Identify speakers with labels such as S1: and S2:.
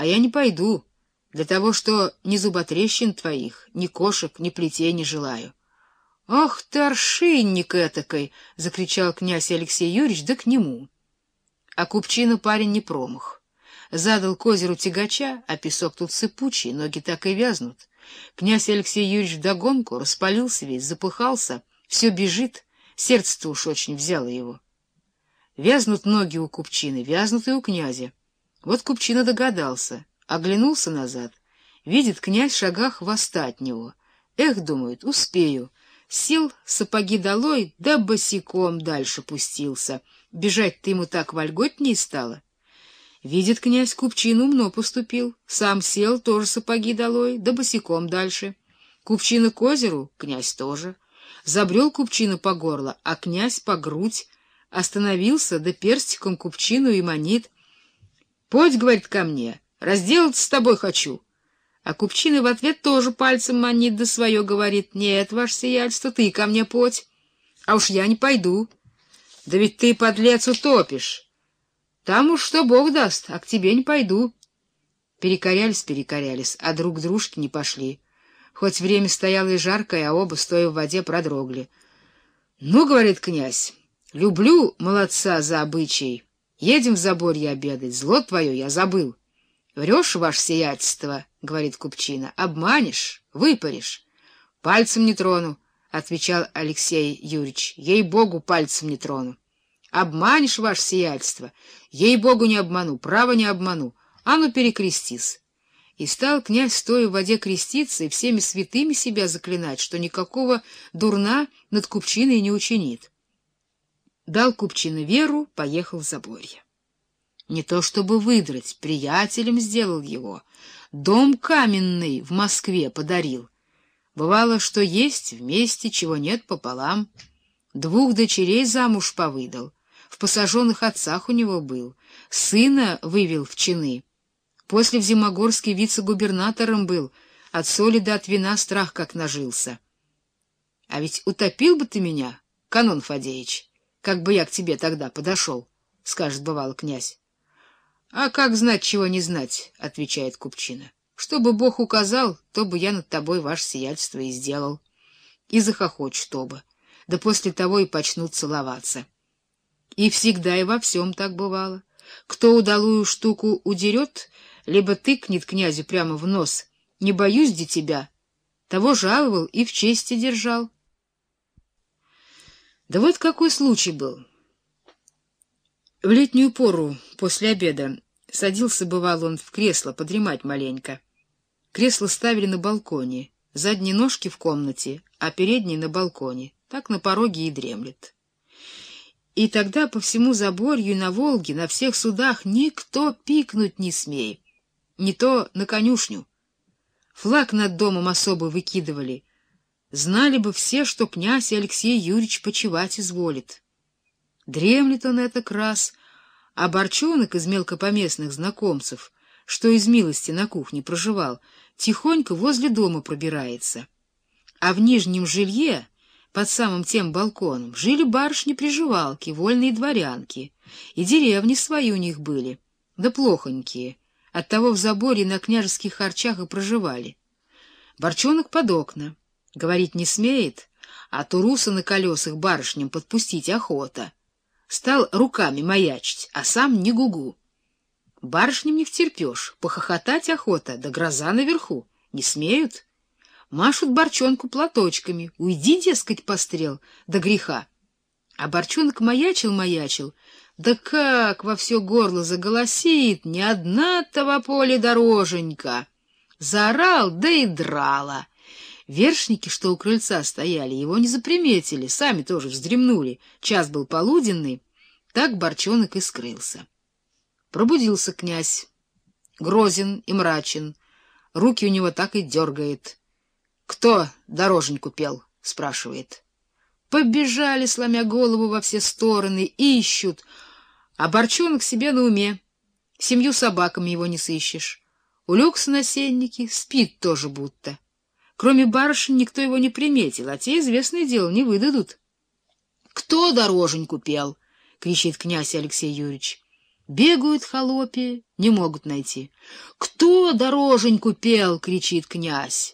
S1: А я не пойду, для того, что ни зуботрещин твоих, ни кошек, ни плетей не желаю. — Ах ты, аршинник этакой! — закричал князь Алексей Юрьевич, да к нему. А купчину парень не промах. Задал к озеру тягача, а песок тут сыпучий, ноги так и вязнут. Князь Алексей Юрьевич вдогонку распалился весь, запыхался, все бежит, сердце-то уж очень взяло его. Вязнут ноги у купчины, вязнут и у князя. Вот купчина догадался, оглянулся назад, видит князь в шагах хвоста от него. Эх, думает, успею. Сел сапоги долой, да босиком дальше пустился. Бежать-то ему так вольготнее стало. Видит князь Купчин умно поступил, сам сел, тоже сапоги долой, да босиком дальше. Купчина к озеру, князь тоже. Забрел Купчина по горло, а князь по грудь. Остановился, да перстиком Купчину и манит. — Подь, — говорит, — ко мне, разделаться с тобой хочу. А Купчина в ответ тоже пальцем манит, да свое говорит. — Нет, ваше сиятельство, ты ко мне подь. А уж я не пойду. Да ведь ты, подлец, утопишь. Там уж что Бог даст, а к тебе не пойду. Перекорялись, перекорялись, а друг дружки не пошли. Хоть время стояло и жаркое, а оба, стоя в воде, продрогли. — Ну, — говорит князь, — люблю молодца за обычай. Едем в заборье обедать, зло твое я забыл. — Врешь, ваше сиятельство, — говорит купчина, — обманешь, выпаришь. — Пальцем не трону, — отвечал Алексей Юрьевич, — ей-богу, пальцем не трону. Обманешь, ваше сиятельство? Ей-богу, не обману, право не обману. А ну, перекрестись. И стал князь, стоя в воде, креститься и всеми святыми себя заклинать, что никакого дурна над купчиной не учинит. Дал купчина веру, поехал в Заборье. Не то чтобы выдрать, приятелем сделал его. Дом каменный в Москве подарил. Бывало, что есть вместе, чего нет пополам. Двух дочерей замуж повыдал в посаженных отцах у него был, сына вывел в чины. После в Зимогорске вице-губернатором был, от соли до от вина страх как нажился. А ведь утопил бы ты меня, Канон Фадеич, как бы я к тебе тогда подошел, — скажет бывало князь. — А как знать, чего не знать, — отвечает Купчина. — Что бы Бог указал, то бы я над тобой ваше сиятельство и сделал. И захохочут оба, да после того и почнут целоваться. И всегда и во всем так бывало. Кто удалую штуку удерет, либо тыкнет князю прямо в нос, не боюсь де тебя, того жаловал и в чести держал. Да вот какой случай был. В летнюю пору, после обеда, садился, бывал он, в кресло подремать маленько. Кресло ставили на балконе, задние ножки в комнате, а передние на балконе, так на пороге и дремлет. И тогда по всему Заборью и на Волге, на всех судах никто пикнуть не смей, не то на конюшню. Флаг над домом особо выкидывали. Знали бы все, что князь Алексей Юрьевич почевать изволит. Дремлет он это раз, а борчонок из мелкопоместных знакомцев, что из милости на кухне проживал, тихонько возле дома пробирается. А в нижнем жилье под самым тем балконом жили барышни-приживалки, вольные дворянки, и деревни свои у них были, да плохонькие, оттого в заборе на княжеских харчах и проживали. Борчонок под окна, говорить не смеет, а туруса на колесах барышням подпустить охота. Стал руками маячить, а сам не гугу. Барышням не втерпешь, похохотать охота, да гроза наверху, не смеют. Машут Борчонку платочками. Уйди, дескать, пострел, до греха. А Борчонок маячил-маячил. Да как во все горло заголосит, ни одна-то во поле дороженька. Заорал, да и драла. Вершники, что у крыльца стояли, его не заприметили, сами тоже вздремнули. Час был полуденный. Так Борчонок и скрылся. Пробудился князь. Грозен и мрачен. Руки у него так и дергает. «Кто дороженьку пел?» — спрашивает. Побежали, сломя голову во все стороны, ищут. А Борчонок себе на уме. Семью собаками его не сыщешь. Улегся на сеннике, спит тоже будто. Кроме барышень никто его не приметил, а те, известное дело, не выдадут. — Кто дороженьку пел? — кричит князь Алексей Юрьевич. — Бегают холопи, не могут найти. «Кто дороженьку пел?» — кричит князь.